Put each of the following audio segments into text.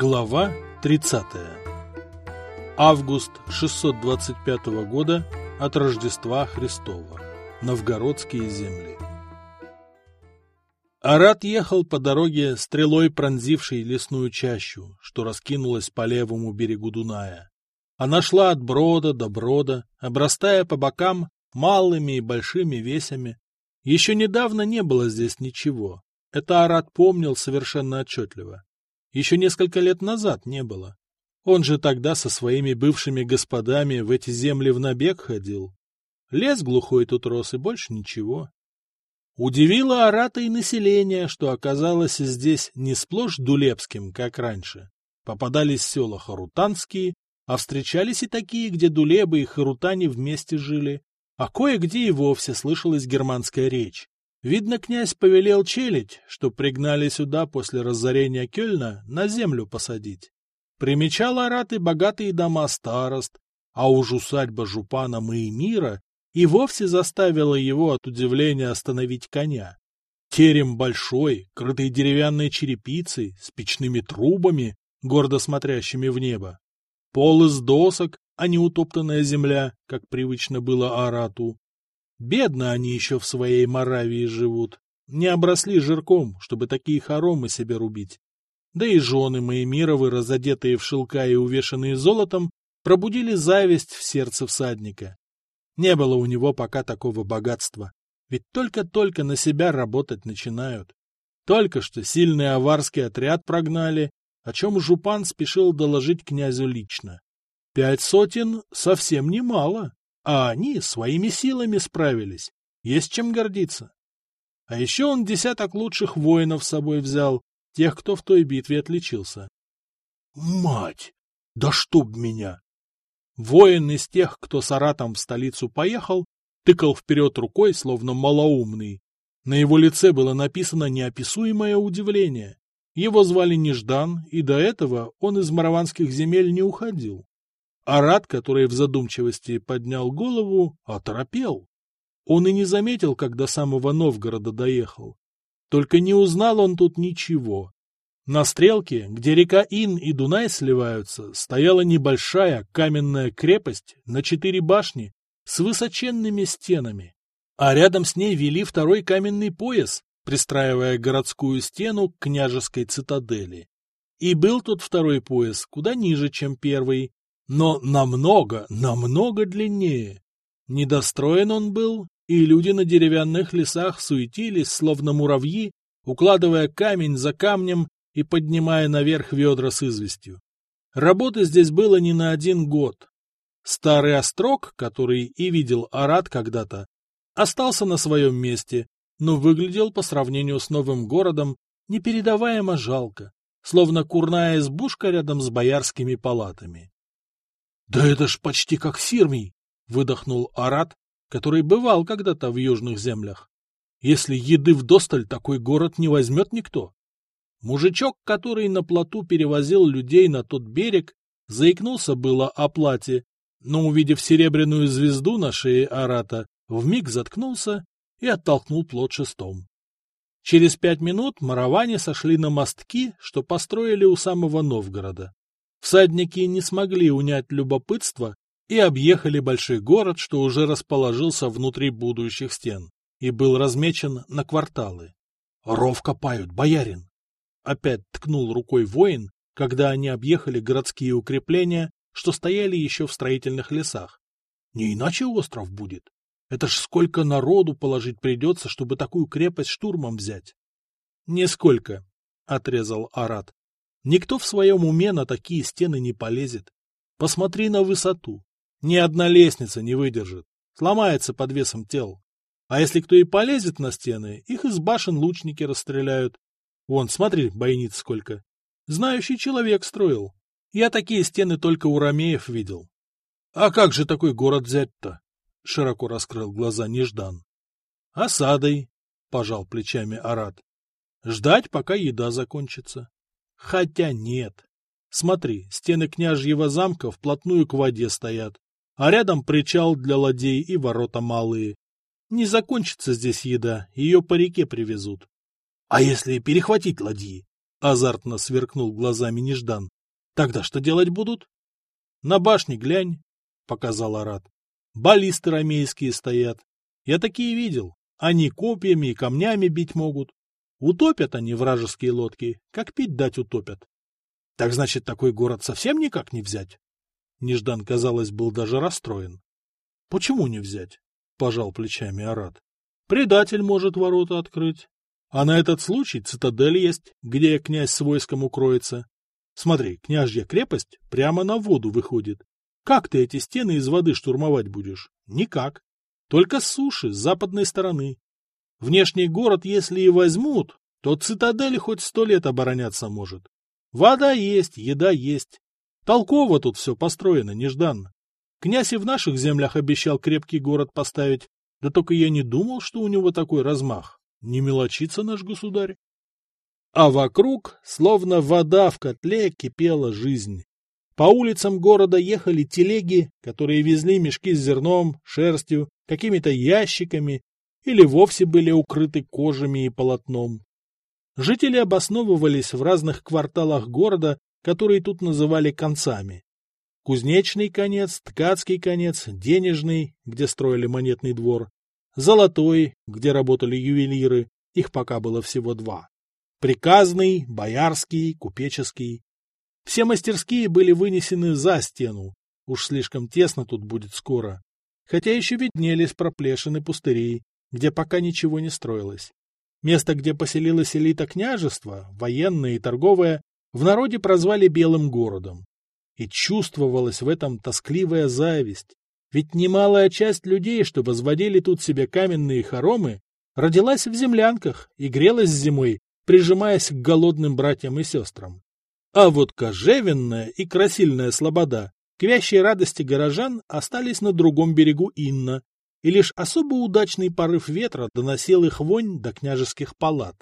Глава 30. Август 625 года от Рождества Христова. Новгородские земли. Арат ехал по дороге, стрелой пронзившей лесную чащу, что раскинулась по левому берегу Дуная. Она шла от брода до брода, обрастая по бокам малыми и большими весями. Еще недавно не было здесь ничего. Это Арат помнил совершенно отчетливо. Еще несколько лет назад не было. Он же тогда со своими бывшими господами в эти земли в набег ходил. Лес глухой тут рос, и больше ничего. Удивило Арата и население, что оказалось здесь не сплошь дулепским, как раньше. Попадались села харутанские, а встречались и такие, где дулебы и харутане вместе жили, а кое-где и вовсе слышалась германская речь. Видно, князь повелел челядь, что пригнали сюда после разорения Кёльна на землю посадить. Примечал Арат богатые дома старост, а уж усадьба жупана Маемира и вовсе заставила его от удивления остановить коня. Терем большой, крытый деревянной черепицей, с печными трубами, гордо смотрящими в небо. Пол из досок, а не утоптанная земля, как привычно было Арату. Бедно они еще в своей Моравии живут. Не обросли жирком, чтобы такие хоромы себе рубить. Да и жены мои мировы, разодетые в шелка и увешанные золотом, пробудили зависть в сердце всадника. Не было у него пока такого богатства, ведь только-только на себя работать начинают. Только что сильный аварский отряд прогнали, о чем Жупан спешил доложить князю лично. Пять сотен совсем немало. А они своими силами справились. Есть чем гордиться. А еще он десяток лучших воинов с собой взял, тех, кто в той битве отличился. Мать! Да чтоб меня! Воин из тех, кто с Аратом в столицу поехал, тыкал вперед рукой, словно малоумный. На его лице было написано неописуемое удивление. Его звали Неждан, и до этого он из мараванских земель не уходил. Арат, который в задумчивости поднял голову, оторопел. Он и не заметил, как до самого Новгорода доехал. Только не узнал он тут ничего. На стрелке, где река Ин и Дунай сливаются, стояла небольшая каменная крепость на четыре башни с высоченными стенами. А рядом с ней вели второй каменный пояс, пристраивая городскую стену к княжеской цитадели. И был тут второй пояс куда ниже, чем первый, но намного, намного длиннее. Недостроен он был, и люди на деревянных лесах суетились, словно муравьи, укладывая камень за камнем и поднимая наверх ведра с известью. Работы здесь было не на один год. Старый острог, который и видел Арат когда-то, остался на своем месте, но выглядел по сравнению с новым городом непередаваемо жалко, словно курная избушка рядом с боярскими палатами. Да это ж почти как Сирмий, выдохнул Арат, который бывал когда-то в южных землях. Если еды вдосталь, такой город не возьмет никто. Мужичок, который на плоту перевозил людей на тот берег, заикнулся было о плате, но, увидев серебряную звезду на шее Арата, вмиг заткнулся и оттолкнул плот шестом. Через пять минут мараване сошли на мостки, что построили у самого Новгорода. Всадники не смогли унять любопытство и объехали большой город, что уже расположился внутри будущих стен и был размечен на кварталы. — Ров копают, боярин! Опять ткнул рукой воин, когда они объехали городские укрепления, что стояли еще в строительных лесах. Не иначе остров будет. Это ж сколько народу положить придется, чтобы такую крепость штурмом взять. — Нисколько, — отрезал Арат. Никто в своем уме на такие стены не полезет. Посмотри на высоту. Ни одна лестница не выдержит. Сломается под весом тел. А если кто и полезет на стены, их из башен лучники расстреляют. Вон, смотри, бойниц сколько. Знающий человек строил. Я такие стены только у ромеев видел. А как же такой город взять-то? Широко раскрыл глаза Неждан. Осадой, пожал плечами Арат. Ждать, пока еда закончится. Хотя нет. Смотри, стены княжьего замка вплотную к воде стоят, а рядом причал для ладей и ворота малые. Не закончится здесь еда, ее по реке привезут. А если перехватить ладьи? — азартно сверкнул глазами Неждан. — Тогда что делать будут? — На башне глянь, — показал Арат. — Баллисты ромейские стоят. Я такие видел. Они копьями и камнями бить могут. Утопят они вражеские лодки, как пить дать утопят. Так значит, такой город совсем никак не взять? Неждан, казалось, был даже расстроен. — Почему не взять? — пожал плечами Арат. — Предатель может ворота открыть. А на этот случай цитадель есть, где князь с войском укроется. Смотри, княжья крепость прямо на воду выходит. Как ты эти стены из воды штурмовать будешь? Никак. Только с суши, с западной стороны. Внешний город, если и возьмут, то цитадель хоть сто лет обороняться может. Вода есть, еда есть. Толково тут все построено, нежданно. Князь и в наших землях обещал крепкий город поставить, да только я не думал, что у него такой размах. Не мелочится наш государь. А вокруг, словно вода в котле, кипела жизнь. По улицам города ехали телеги, которые везли мешки с зерном, шерстью, какими-то ящиками или вовсе были укрыты кожами и полотном. Жители обосновывались в разных кварталах города, которые тут называли концами. Кузнечный конец, ткацкий конец, денежный, где строили монетный двор, Золотой, где работали ювелиры, их пока было всего два. Приказный, боярский, купеческий. Все мастерские были вынесены за стену, уж слишком тесно тут будет скоро. Хотя еще виднелись проплешины пустырей, где пока ничего не строилось. Место, где поселилась элита княжества, военное и торговое, в народе прозвали Белым городом. И чувствовалась в этом тоскливая зависть. Ведь немалая часть людей, что возводили тут себе каменные хоромы, родилась в землянках и грелась зимой, прижимаясь к голодным братьям и сестрам. А вот кожевенная и красильная слобода, к вящей радости горожан, остались на другом берегу Инна, и лишь особо удачный порыв ветра доносил их вонь до княжеских палат.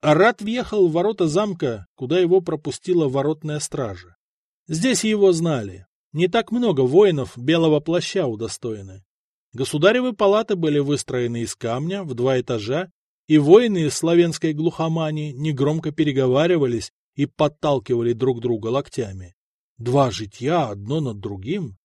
Арат въехал в ворота замка, куда его пропустила воротная стража. Здесь его знали, не так много воинов белого плаща удостоены. Государевы палаты были выстроены из камня в два этажа, и воины из славянской глухомани негромко переговаривались и подталкивали друг друга локтями. Два житья одно над другим.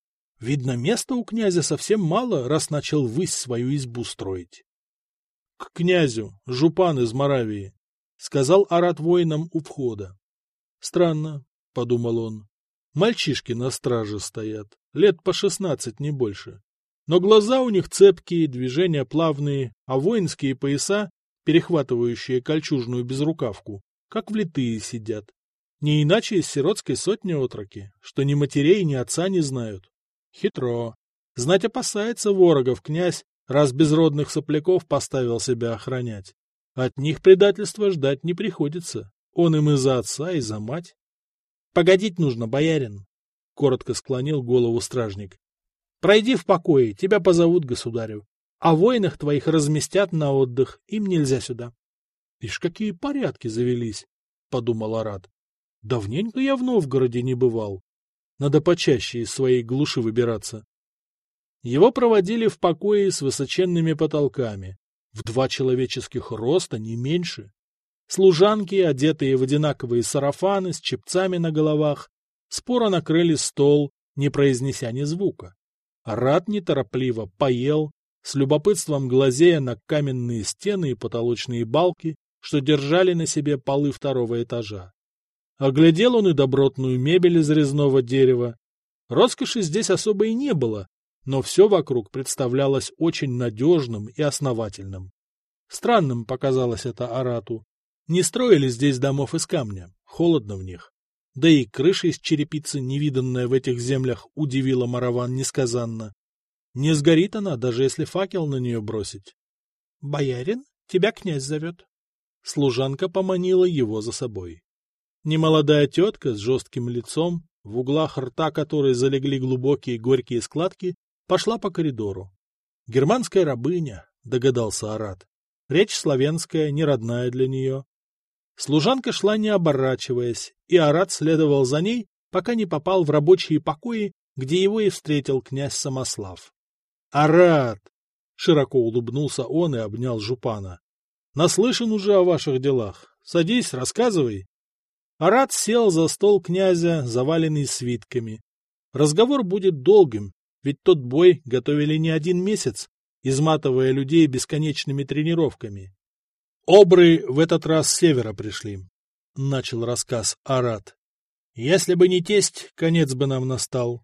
Видно, места у князя совсем мало, раз начал высь свою избу строить. — К князю, жупан из Моравии, — сказал Арат воинам у входа. — Странно, — подумал он, Мальчишки на страже стоят, лет по шестнадцать, не больше. Но глаза у них цепкие, движения плавные, а воинские пояса, перехватывающие кольчужную безрукавку, как влитые сидят. Не иначе из сиротской сотни отроки, что ни матерей, ни отца не знают. Хитро. Знать опасается ворогов князь, раз безродных сопляков поставил себя охранять. От них предательства ждать не приходится. Он им и за отца, и за мать. Погодить нужно, боярин, — коротко склонил голову стражник. — Пройди в покое, тебя позовут государю. А воинах твоих разместят на отдых, им нельзя сюда. — Ишь, какие порядки завелись, — подумал Арат. — Давненько я в Новгороде не бывал. Надо почаще из своей глуши выбираться. Его проводили в покое с высоченными потолками, в два человеческих роста, не меньше. Служанки, одетые в одинаковые сарафаны с чепцами на головах, споро накрыли стол, не произнеся ни звука. Рад неторопливо поел, с любопытством глазея на каменные стены и потолочные балки, что держали на себе полы второго этажа. Оглядел он и добротную мебель из резного дерева. Роскоши здесь особо и не было, но все вокруг представлялось очень надежным и основательным. Странным показалось это Арату, не строили здесь домов из камня, холодно в них. Да и крыша из черепицы, невиданная в этих землях, удивила Мараван несказанно. Не сгорит она, даже если факел на нее бросить. — Боярин, тебя князь зовет. Служанка поманила его за собой. Немолодая тетка с жестким лицом, в углах рта которой залегли глубокие горькие складки, пошла по коридору. Германская рабыня, догадался Арат. Речь славянская, не родная для нее. Служанка шла не оборачиваясь, и Арат следовал за ней, пока не попал в рабочие покои, где его и встретил князь Самослав. «Арат!» — широко улыбнулся он и обнял Жупана. «Наслышан уже о ваших делах. Садись, рассказывай. Арат сел за стол князя, заваленный свитками. Разговор будет долгим, ведь тот бой готовили не один месяц, изматывая людей бесконечными тренировками. Обры в этот раз с севера пришли, — начал рассказ Арат. Если бы не тесть, конец бы нам настал.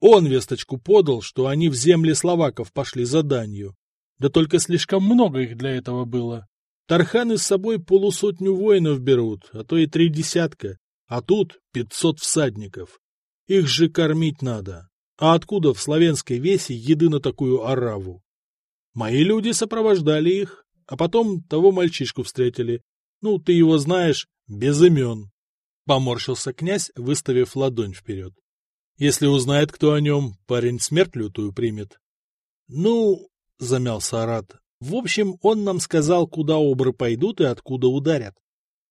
Он весточку подал, что они в земли словаков пошли за данью. Да только слишком много их для этого было. Тарханы с собой полусотню воинов берут, а то и три десятка, а тут пятьсот всадников. Их же кормить надо. А откуда в славянской весе еды на такую ораву? Мои люди сопровождали их, а потом того мальчишку встретили. Ну, ты его знаешь, без имен. Поморщился князь, выставив ладонь вперед. Если узнает, кто о нем, парень смерть лютую примет. — Ну, — замялся Арат, — в общем, он нам сказал, куда обры пойдут и откуда ударят.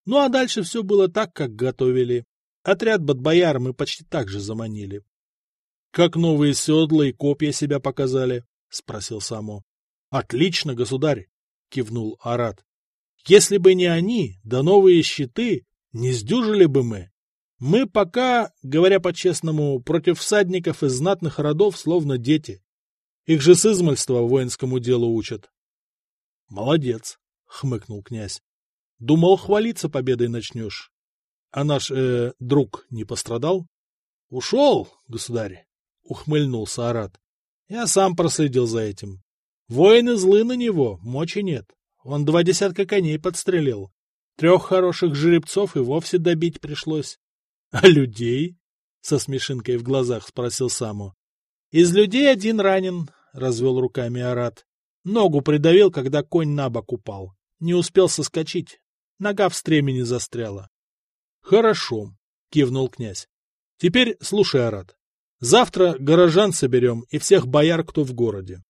Ну, а дальше все было так, как готовили. Отряд Бадбояр мы почти так же заманили. — Как новые седла и копья себя показали? — спросил Само. — Отлично, государь! — кивнул Арат. — Если бы не они, да новые щиты, не сдюжили бы мы. Мы пока, говоря по-честному, против всадников из знатных родов словно дети. Их же с измальства воинскому делу учат. — Молодец, — хмыкнул князь. — Думал, хвалиться победой начнешь. А наш, э, друг не пострадал? — Ушел, государь, — ухмыльнулся Арат. Я сам проследил за этим. Воины злы на него, мочи нет. Он два десятка коней подстрелил. Трех хороших жеребцов и вовсе добить пришлось. — А людей? — со смешинкой в глазах спросил Саму. — Из людей один ранен, — развел руками Арат. Ногу придавил, когда конь на бок упал. Не успел соскочить. Нога в стремени застряла. — Хорошо, — кивнул князь. — Теперь слушай, Арат. Завтра горожан соберем и всех бояр, кто в городе.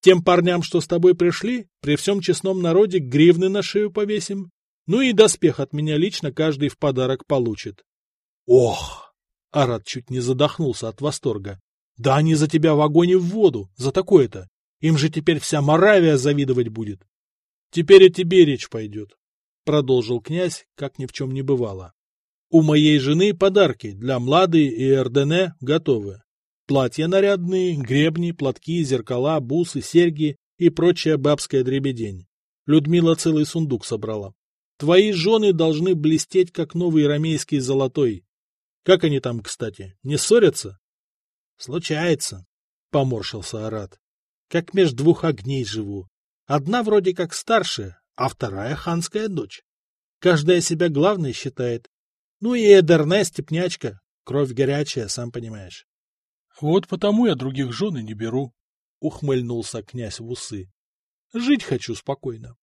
Тем парням, что с тобой пришли, при всем честном народе гривны на шею повесим. Ну и доспех от меня лично каждый в подарок получит. Ох! Арат чуть не задохнулся от восторга. Да они за тебя в огонь и в воду, за такое-то. Им же теперь вся Моравия завидовать будет. Теперь о тебе речь пойдет, — продолжил князь, как ни в чем не бывало. У моей жены подарки для Млады и Эрдене готовы. Платья нарядные, гребни, платки, зеркала, бусы, серьги и прочая бабская дребедень. Людмила целый сундук собрала. Твои жены должны блестеть, как новый рамейский золотой. Как они там, кстати, не ссорятся? — Случается, — поморщился Арат. — Как меж двух огней живу. Одна вроде как старшая, а вторая ханская дочь. Каждая себя главной считает. Ну и Эдерне степнячка, кровь горячая, сам понимаешь. — Вот потому я других жен и не беру, — ухмыльнулся князь в усы. — Жить хочу спокойно.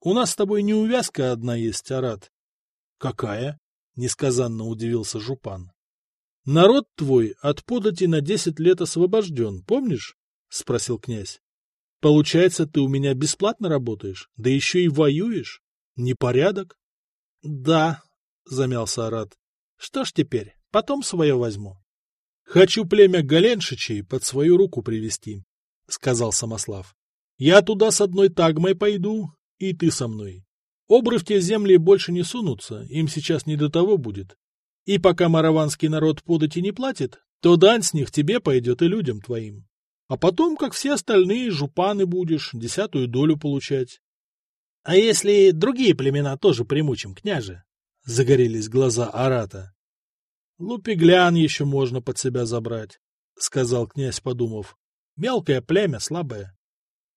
У нас с тобой не увязка одна есть, Арат. — Какая? несказанно удивился Жупан. — Народ твой от подати на десять лет освобожден, помнишь? — спросил князь. — Получается, ты у меня бесплатно работаешь, да еще и воюешь? Непорядок? — Да, — замялся Арат. — Что ж теперь, потом свое возьму. — Хочу племя Галеншичей под свою руку привести, — сказал Самослав. — Я туда с одной тагмой пойду, и ты со мной. Обры в те земли больше не сунутся, им сейчас не до того будет. И пока мараванский народ подати не платит, то дань с них тебе пойдет и людям твоим. А потом, как все остальные, жупаны будешь, десятую долю получать. — А если другие племена тоже примучим, княже? — загорелись глаза Арата. — Лупиглян еще можно под себя забрать, — сказал князь, подумав. — Мелкое племя, слабое.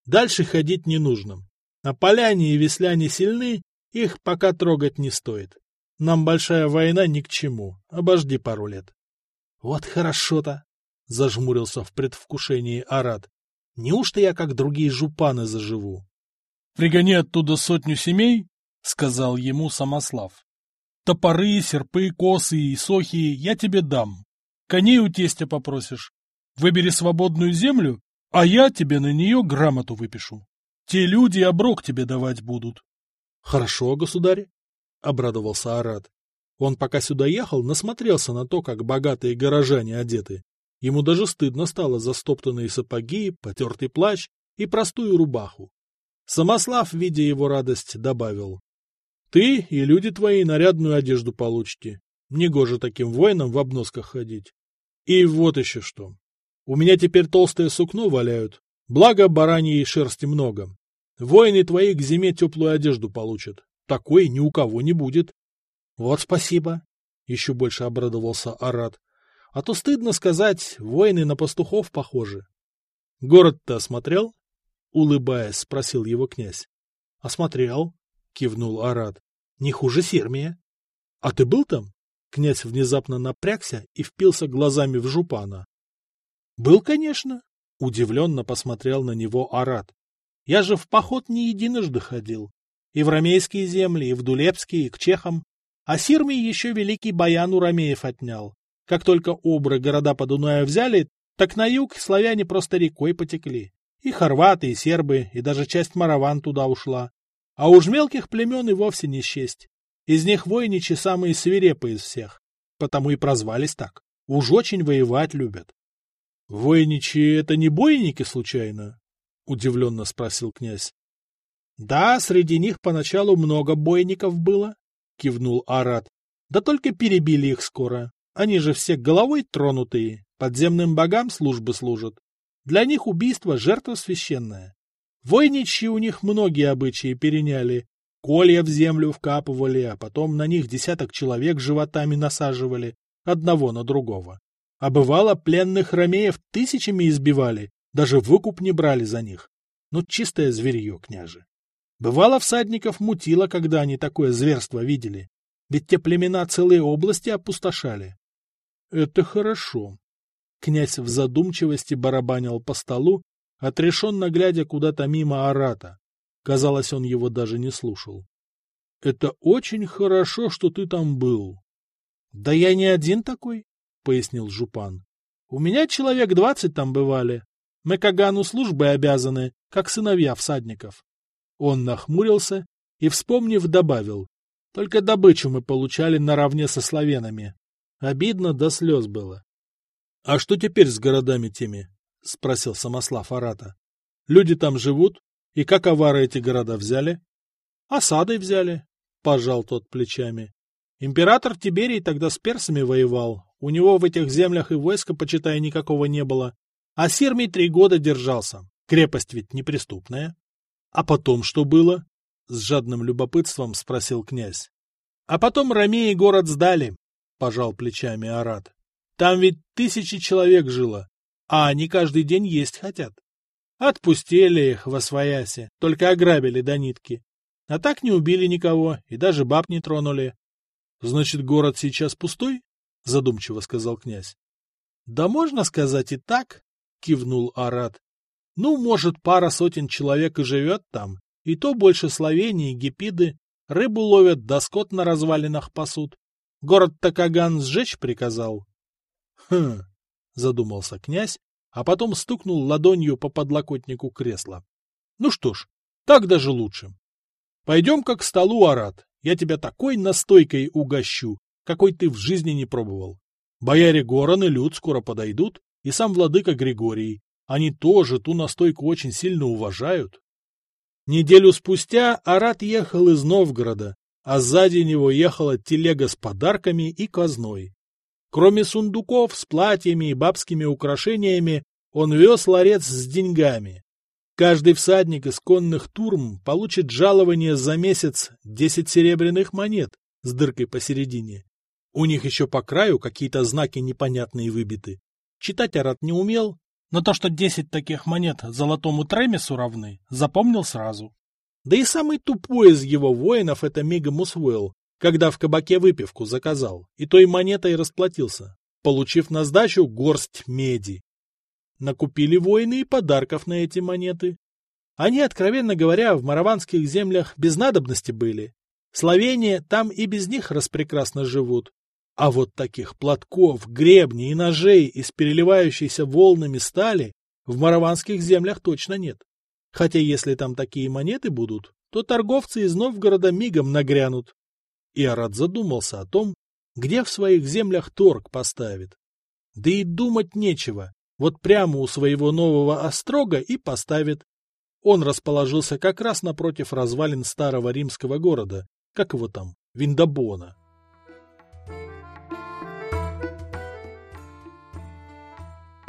Дальше ходить не нужно. А поляне и весляне сильны, их пока трогать не стоит. Нам большая война ни к чему, обожди пару лет. — Вот хорошо-то! — зажмурился в предвкушении Арат. — Неужто я, как другие жупаны, заживу? — Пригони оттуда сотню семей, — сказал ему Самослав. — Топоры, серпы, косы и сохи я тебе дам. Коней у тестя попросишь. Выбери свободную землю, а я тебе на нее грамоту выпишу. Те люди оброк тебе давать будут. — Хорошо, государь, — обрадовался Арат. Он пока сюда ехал, насмотрелся на то, как богатые горожане одеты. Ему даже стыдно стало за стоптанные сапоги, потертый плащ и простую рубаху. Самослав, видя его радость, добавил. — Ты и люди твои нарядную одежду получите. Негоже таким воинам в обносках ходить. И вот еще что. У меня теперь толстое сукно валяют, благо бараньей шерсти много. Воины твои к зиме теплую одежду получат. Такой ни у кого не будет. — Вот спасибо, — еще больше обрадовался Арат. — А то стыдно сказать, воины на пастухов похожи. — Город-то осмотрел? — улыбаясь, спросил его князь. — Осмотрел, — кивнул Арат. — Не хуже Сирмия. — А ты был там? Князь внезапно напрягся и впился глазами в жупана. — Был, конечно, — удивленно посмотрел на него Арат. — Я же в поход не единожды ходил. И в ромейские земли, и в Дулепские, и к чехам. А Сирмий еще великий баян у ромеев отнял. Как только обры города по Дунаю взяли, так на юг славяне просто рекой потекли. И хорваты, и сербы, и даже часть мараван туда ушла. А уж мелких племен и вовсе не счесть. Из них воиничи самые свирепые из всех. Потому и прозвались так. Уж очень воевать любят. — Воиничи — это не бойники, случайно? — удивленно спросил князь. — Да, среди них поначалу много бойников было, — кивнул Арат. — Да только перебили их скоро. Они же все головой тронутые, подземным богам службы служат. Для них убийство — жертва священная. Войничьи у них многие обычаи переняли, Колья в землю вкапывали, а потом на них десяток человек животами насаживали, одного на другого. А бывало, пленных ромеев тысячами избивали, даже выкуп не брали за них. Ну, чистое зверье, княже. Бывало, всадников мутило, когда они такое зверство видели. Ведь те племена целые области опустошали. Это хорошо. Князь в задумчивости барабанил по столу, отрешенно глядя куда-то мимо Арата. Казалось, он его даже не слушал. — Это очень хорошо, что ты там был. — Да я не один такой, — пояснил Жупан. — У меня человек двадцать там бывали. Мы Кагану службы обязаны, как сыновья всадников. Он нахмурился и, вспомнив, добавил. Только добычу мы получали наравне со славянами. Обидно до слез было. — А что теперь с городами теми? — спросил Самослав Арата. — Люди там живут? И как авары эти города взяли? Осадой взяли, пожал тот плечами. Император Тиберий тогда с персами воевал. У него в этих землях и войска, почитай, никакого не было. А Сирмий три года держался. Крепость ведь неприступная. А потом что было? С жадным любопытством спросил князь. А потом ромеи город сдали, пожал плечами Арат. Там ведь тысячи человек жило, а они каждый день есть хотят. Отпустили их во свояси, только ограбили до нитки. А так не убили никого и даже баб не тронули. — Значит, город сейчас пустой? — задумчиво сказал князь. — Да можно сказать и так, — кивнул Арат. — Ну, может, пара сотен человек и живет там, и то больше Словении, Гепиды, рыбу ловят, да на развалинах пасут. Город Такаган сжечь приказал. — Хм, — задумался князь а потом стукнул ладонью по подлокотнику кресла. Ну что ж, так даже лучше. Пойдем-ка к столу, Арат, я тебя такой настойкой угощу, какой ты в жизни не пробовал. Бояре Горан и Люд скоро подойдут, и сам владыка Григорий. Они тоже ту настойку очень сильно уважают. Неделю спустя Арат ехал из Новгорода, а сзади него ехала телега с подарками и казной. Кроме сундуков с платьями и бабскими украшениями, он вез ларец с деньгами. Каждый всадник из конных турм получит жалование за месяц десять серебряных монет с дыркой посередине. У них еще по краю какие-то знаки непонятные выбиты. Читать Арат не умел, но то, что десять таких монет золотому Тремесу равны, запомнил сразу. Да и самый тупой из его воинов это мигом усвоил, когда в кабаке выпивку заказал, и той монетой расплатился, получив на сдачу горсть меди. Накупили воины и подарков на эти монеты. Они, откровенно говоря, в мараванских землях без надобности были. Словения там и без них распрекрасно живут. А вот таких платков, гребней и ножей из переливающейся волнами стали в мараванских землях точно нет. Хотя если там такие монеты будут, то торговцы из Новгорода мигом нагрянут, Иорат задумался о том, где в своих землях торг поставит. Да и думать нечего, вот прямо у своего нового острога и поставит. Он расположился как раз напротив развалин старого римского города, как его там, Виндабона.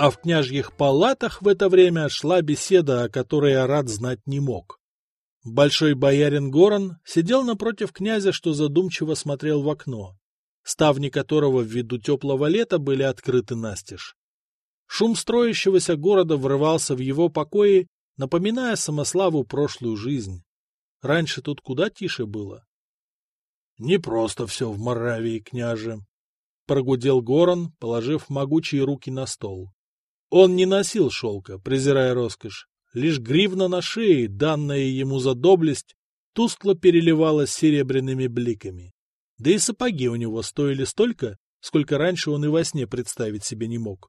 А в княжьих палатах в это время шла беседа, о которой Арат знать не мог. Большой боярин Горан сидел напротив князя, что задумчиво смотрел в окно, ставни которого ввиду теплого лета были открыты настежь. Шум строящегося города врывался в его покои, напоминая Самославу прошлую жизнь. Раньше тут куда тише было. — Не просто все в Моравии, княже, — прогудел Горан, положив могучие руки на стол. Он не носил шелка, презирая роскошь. Лишь гривна на шее, данная ему за доблесть, тускло переливалась серебряными бликами. Да и сапоги у него стоили столько, сколько раньше он и во сне представить себе не мог.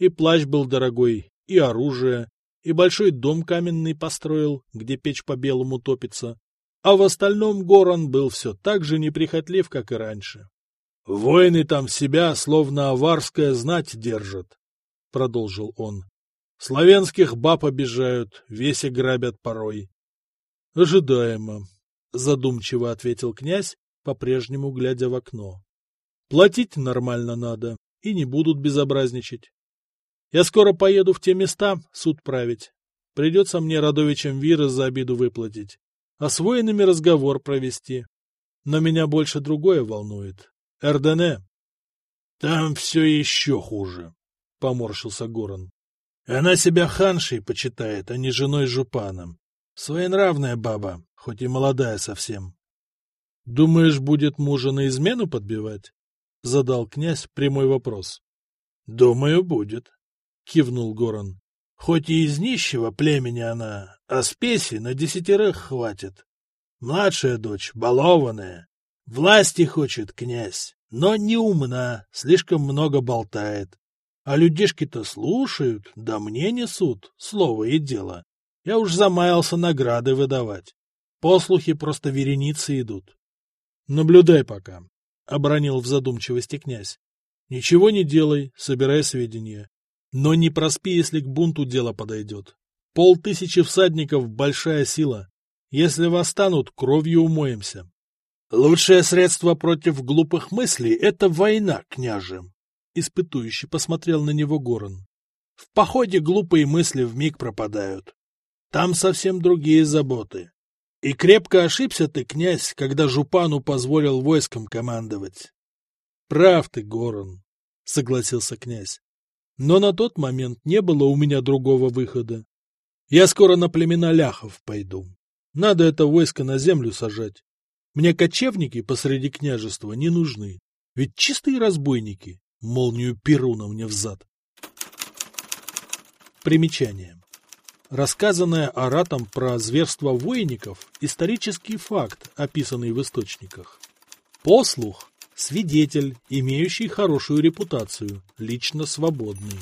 И плащ был дорогой, и оружие, и большой дом каменный построил, где печь по-белому топится. А в остальном Горан был все так же неприхотлив, как и раньше. Воины там себя, словно аварская знать, держат, — продолжил он. — Славянских баб обижают, веси грабят порой. — Ожидаемо, — задумчиво ответил князь, по-прежнему глядя в окно. — Платить нормально надо, и не будут безобразничать. Я скоро поеду в те места суд править. Придется мне родовичам Вира за обиду выплатить, а с воинами разговор провести. Но меня больше другое волнует. Эрдене. Там все еще хуже поморщился Горан. Она себя ханшей почитает, а не женой жупаном. Своенравная баба, хоть и молодая совсем. — Думаешь, будет мужа на измену подбивать? — задал князь прямой вопрос. — Думаю, будет, — кивнул Горан. — Хоть и из нищего племени она, а спеси на десятерых хватит. Младшая дочь, балованная. Власти хочет князь, но не умна, слишком много болтает. А людишки-то слушают, да мне несут, слово и дело. Я уж замаялся награды выдавать. Послухи просто вереницы идут. — Наблюдай пока, — обронил в задумчивости князь. — Ничего не делай, собирай сведения. Но не проспи, если к бунту дело подойдет. Полтысячи всадников — большая сила. Если восстанут, кровью умоемся. Лучшее средство против глупых мыслей — это война, княже, — испытующе посмотрел на него Горан. — В походе глупые мысли вмиг пропадают. Там совсем другие заботы. И крепко ошибся ты, князь, когда Жупану позволил войском командовать. — Прав ты, Горан, — согласился князь. Но на тот момент не было у меня другого выхода. Я скоро на племена ляхов пойду. Надо это войско на землю сажать. Мне кочевники посреди княжества не нужны, ведь чистые разбойники молнию Перуна мне взад. Примечание. Рассказанное Аратом про зверство воинников – исторический факт, описанный в источниках. Послух – свидетель, имеющий хорошую репутацию, лично свободный.